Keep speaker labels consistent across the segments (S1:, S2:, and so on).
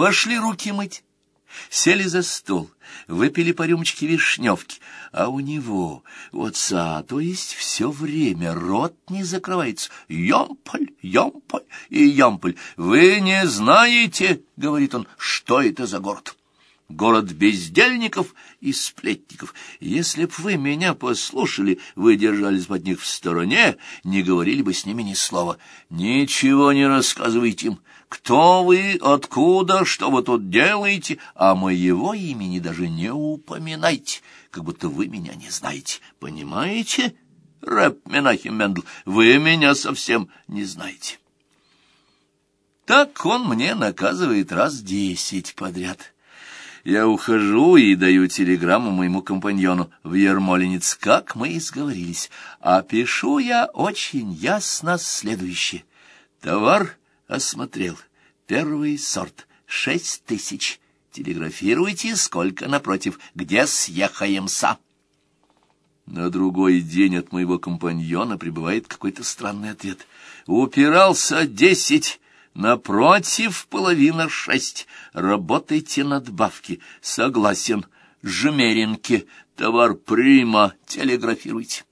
S1: пошли руки мыть. Сели за стол, выпили по рюмочке вишневки, а у него, у отца, то есть все время рот не закрывается. Ямполь, ямполь и ямполь. Вы не знаете, — говорит он, — что это за город? Город бездельников и сплетников. Если б вы меня послушали, вы держались бы от них в стороне, не говорили бы с ними ни слова. Ничего не рассказывайте им. Кто вы, откуда, что вы тут делаете, а моего имени даже не упоминайте, как будто вы меня не знаете. Понимаете, рэп Менахим Мендл, вы меня совсем не знаете. Так он мне наказывает раз десять подряд. Я ухожу и даю телеграмму моему компаньону в Ермолинец, как мы и сговорились. А пишу я очень ясно следующее. Товар осмотрел. Первый сорт. Шесть тысяч. Телеграфируйте, сколько напротив. Где съехаемся? На другой день от моего компаньона прибывает какой-то странный ответ. Упирался десять Напротив, половина шесть. Работайте надбавки. Согласен. Жмеринки. Товар прима. Телеграфируйте.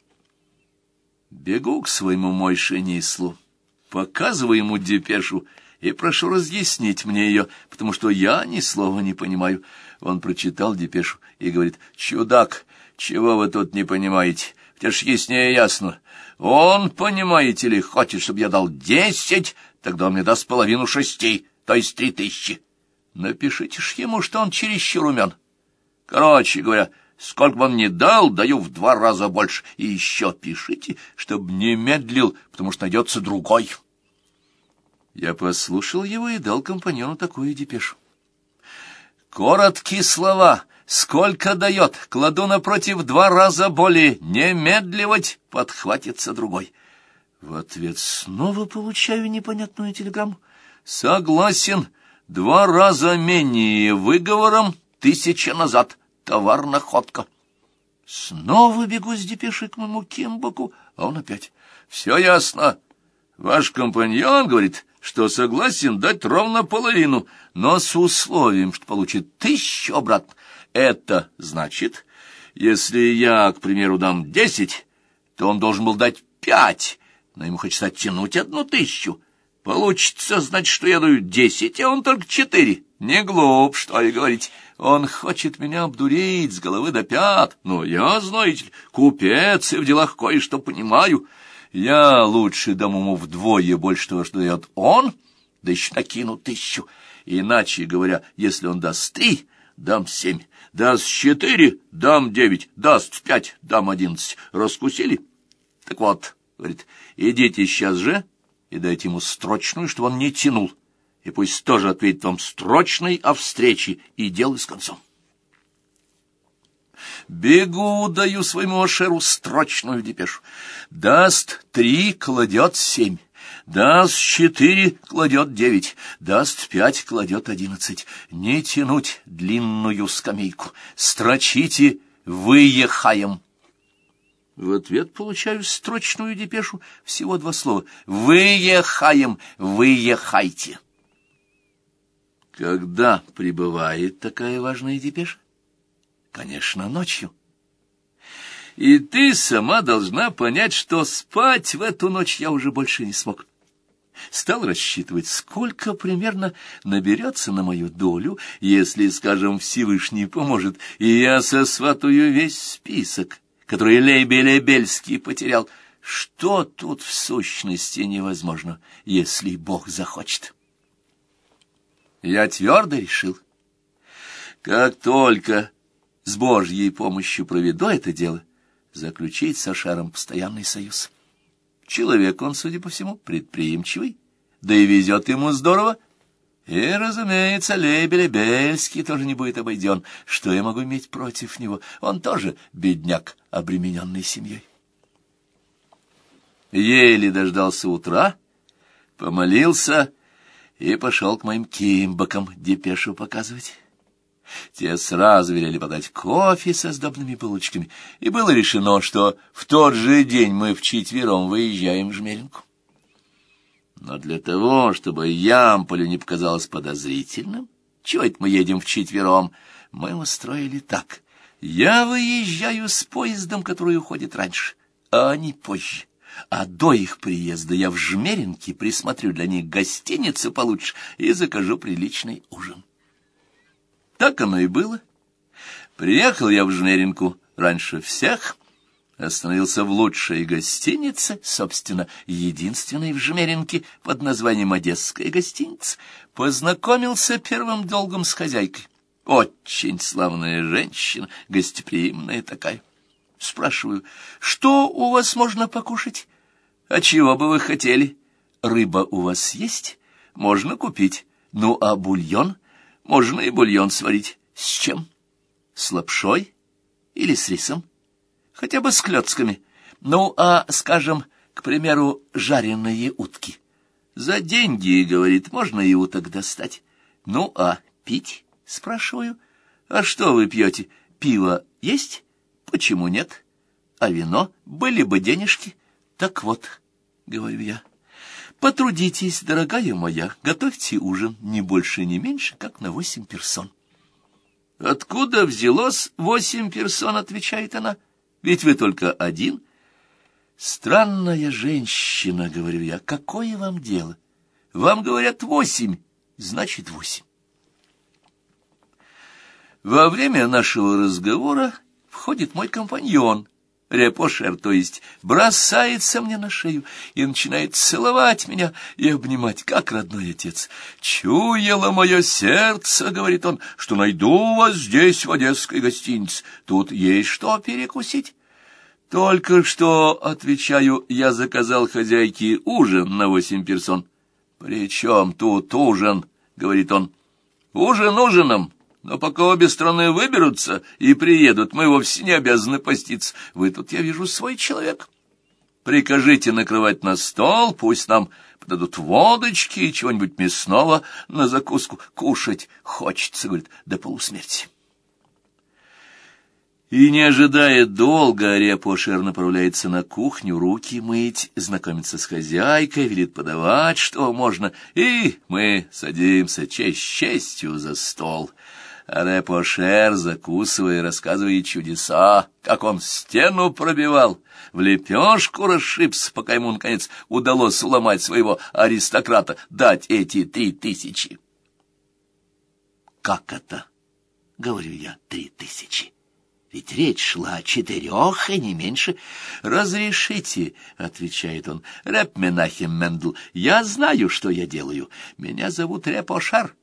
S1: Бегу к своему Мойше Нислу. Показываю ему депешу и прошу разъяснить мне ее, потому что я ни слова не понимаю. Он прочитал депешу и говорит, «Чудак, чего вы тут не понимаете? Ведь ж яснее ясно. Он, понимаете ли, хочет, чтобы я дал десять Тогда он мне даст половину шести, то есть три тысячи. Напишите ж ему, что он чересчур умен. Короче говоря, сколько бы он ни дал, даю в два раза больше. И еще пишите, чтобы не медлил, потому что найдется другой. Я послушал его и дал компаньону такую депешу. Короткие слова. Сколько дает? Кладу напротив два раза более. Не медливать, подхватится другой. В ответ снова получаю непонятную телеграмму. Согласен, два раза менее выговором, тысяча назад. Товар находка. Снова бегу с депешей к моему Кимбаку, а он опять. Все ясно. Ваш компаньон говорит, что согласен дать ровно половину, но с условием, что получит тысячу обратно. Это значит, если я, к примеру, дам десять, то он должен был дать пять, но ему хочется оттянуть одну тысячу. Получится, значит, что я даю десять, а он только четыре. Не глуп, что и говорить. Он хочет меня обдурить с головы до пят. Но я, знаете ли, купец и в делах кое-что понимаю. Я лучше дам ему вдвое больше того, что дает он, да еще накину тысячу. Иначе говоря, если он даст три, дам семь. Даст четыре, дам девять. Даст пять, дам одиннадцать. Раскусили? Так вот, говорит, идите сейчас же и дайте ему срочную, чтобы он не тянул, и пусть тоже ответит вам срочной о встрече и дело с концом. Бегу, даю своему Ашеру срочную депешу. Даст три, кладет семь. Даст четыре, кладет девять. Даст пять, кладет одиннадцать. Не тянуть длинную скамейку. Строчите, выехаем. В ответ получаю строчную депешу, всего два слова. «Выехаем! Выехайте!» Когда прибывает такая важная депеша? Конечно, ночью. И ты сама должна понять, что спать в эту ночь я уже больше не смог. Стал рассчитывать, сколько примерно наберется на мою долю, если, скажем, Всевышний поможет, и я сосватаю весь список который Лейбелебельский потерял. Что тут в сущности невозможно, если Бог захочет? Я твердо решил, как только с Божьей помощью проведу это дело, заключить с Ашаром постоянный союз. Человек он, судя по всему, предприимчивый, да и везет ему здорово, и, разумеется, Лейбелебельский тоже не будет обойден. Что я могу иметь против него? Он тоже бедняк, обремененный семьей. Еле дождался утра, помолился и пошел к моим кимбакам депешу показывать. Те сразу велели подать кофе со сдобными булочками, и было решено, что в тот же день мы вчетвером выезжаем в Жмеринку. Но для того, чтобы Ямполю не показалось подозрительным, Чего это мы едем вчетвером? Мы устроили так. Я выезжаю с поездом, который уходит раньше, а они позже. А до их приезда я в Жмеринке присмотрю для них гостиницу получше и закажу приличный ужин. Так оно и было. Приехал я в Жмеринку раньше всех, остановился в лучшей гостинице, собственно, единственной в Жмеринке под названием «Одесская гостиница», познакомился первым долгом с хозяйкой. Очень славная женщина, гостеприимная такая. Спрашиваю, что у вас можно покушать? А чего бы вы хотели? Рыба у вас есть? Можно купить. Ну, а бульон? Можно и бульон сварить. С чем? С лапшой или с рисом? Хотя бы с клетками. Ну, а, скажем, к примеру, жареные утки. За деньги, говорит, можно и уток достать. Ну, а пить? Спрашиваю. А что вы пьете? Пиво есть? Почему нет? А вино? Были бы денежки. Так вот, говорю я, потрудитесь, дорогая моя, готовьте ужин не больше, не меньше, как на восемь персон. Откуда взялось восемь персон, отвечает она. Ведь вы только один. Странная женщина, говорю я, какое вам дело? Вам говорят восемь, значит восемь. Во время нашего разговора входит мой компаньон, репошер, то есть бросается мне на шею и начинает целовать меня и обнимать, как родной отец. «Чуяло мое сердце, — говорит он, — что найду вас здесь, в одесской гостинице. Тут есть что перекусить». «Только что, — отвечаю, — я заказал хозяйке ужин на восемь персон». «При чем тут ужин?» — говорит он. «Ужин ужином, но пока обе страны выберутся и приедут, мы вовсе не обязаны поститься. Вы тут, я вижу, свой человек. Прикажите накрывать на стол, пусть нам подадут водочки и чего-нибудь мясного на закуску. Кушать хочется, говорит, до полусмерти. И, не ожидая долго, Репошер направляется на кухню руки мыть, знакомится с хозяйкой, велит подавать, что можно, и мы садимся честь честью за стол — Репошер, закусывая, рассказывает чудеса, как он стену пробивал, в лепешку расшибся, пока ему, наконец, удалось уломать своего аристократа, дать эти три тысячи. «Как это?» — говорю я, «три тысячи». Ведь речь шла о четырех, и не меньше. «Разрешите», — отвечает он, — «Рэп Менахем Мендл, я знаю, что я делаю. Меня зовут Репошар.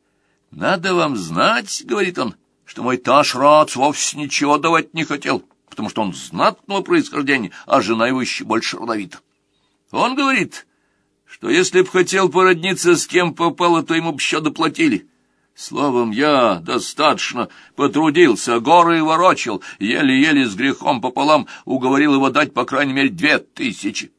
S1: «Надо вам знать, — говорит он, — что мой Ташрац вовсе ничего давать не хотел, потому что он знатного происхождения, а жена его еще больше родовита. Он говорит, что если б хотел породниться с кем попало, то ему бы еще доплатили». Словом, я достаточно потрудился, горы ворочил, еле-еле с грехом пополам уговорил его дать, по крайней мере, две тысячи.